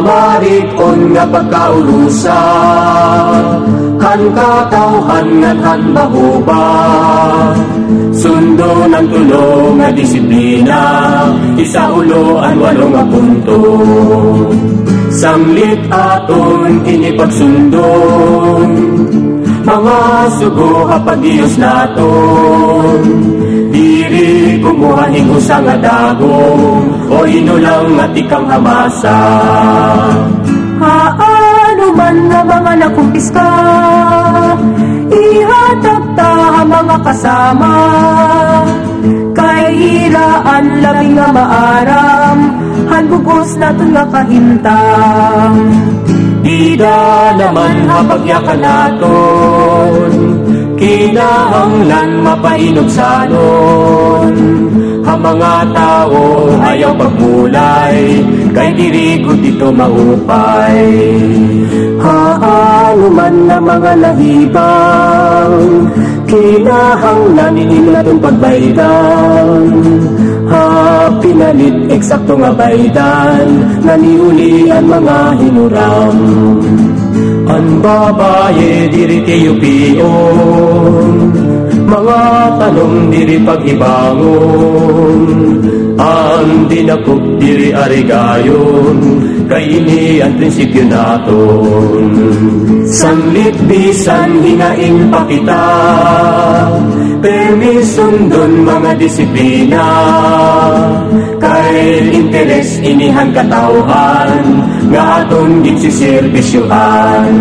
Pamarit-on nga pagkaurusa Han katawhan nga han bahuba Sundo ng tulong nga disiplina Isa ulo ang walong nga punto Sanglit aton inipagsundon Mga sugo kapag Diyos naton Diri kumuhahing usang nga dagong O inulang at ikang hamasa. Haano man nga mga nakumpis ka Ihatag ta mga kasama. Kay iraan labing nga maaram Hanbugos natin nga kahintang. Ida naman hapagyakan naton Kinahanglan mapainog sa nun Ang mga tao ayaw pagmulay Kay dirigo dito maupay. Haano man na mga lahibang Kinahanglan nila itong pagbaydan Ha, pinalit eksakto nga baydan Naniuli ang mga hinuram. Ang babaye diri kayo piyon Tanong diri paghibangon Ang dinakop diri arigayon Kay ini ang prinsipyo naton. Sanglit bisan hingain pa kita Permission dun mga disiplina. Kay interes inihan katauhan Nga aton gitsisirbisyuhan